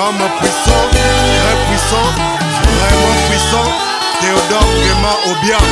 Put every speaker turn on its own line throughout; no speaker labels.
L'homme puissant, très puissant, vraiment puissant, Théodore Guéma au bien.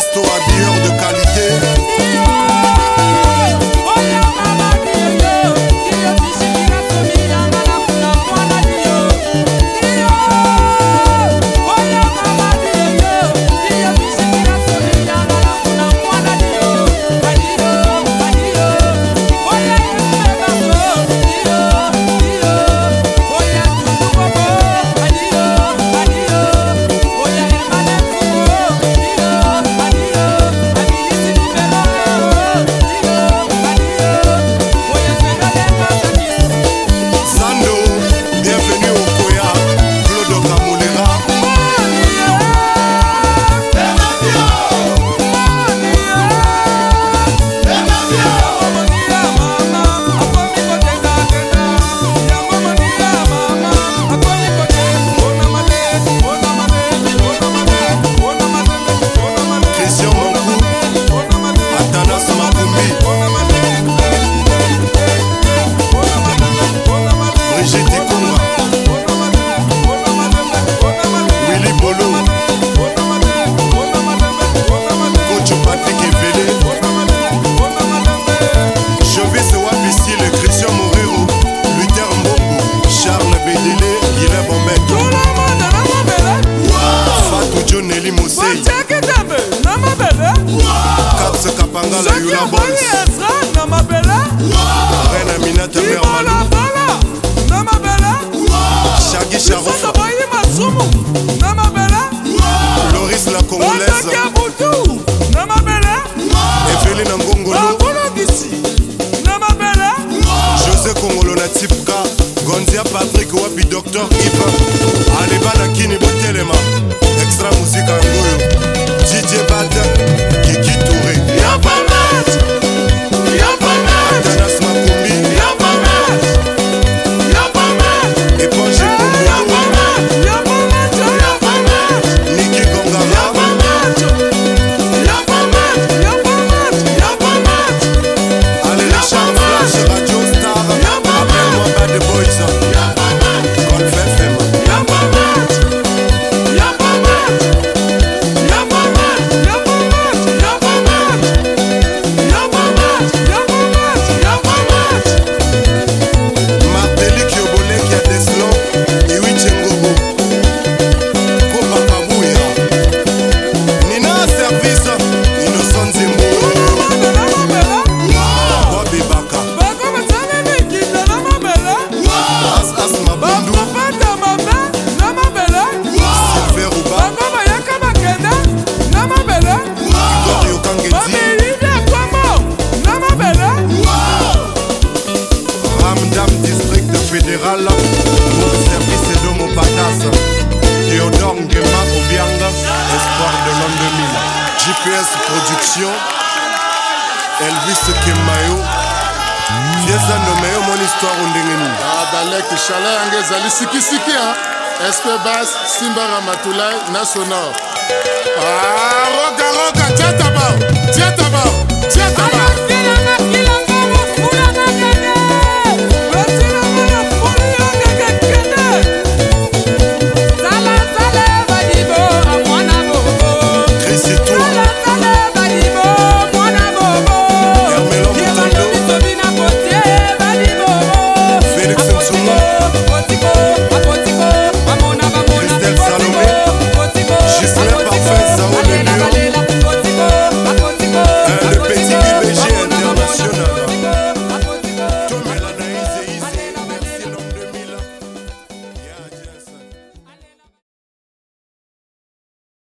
resto à bière de qualité lele yile bon mec tolomanda na mabele fatu joneli mosei otekiteme na mabele kapse kapangala yulabos soki ebali ezra na mabele rena minata mermalu a Patrick ou a docteur Ivan PS production elvis kemayo piese andome yo moni histoire ondenge nini baleki chala yango ezali sikisiki ya sp bas simbara matulai na sonor ah, rokaroka tiataba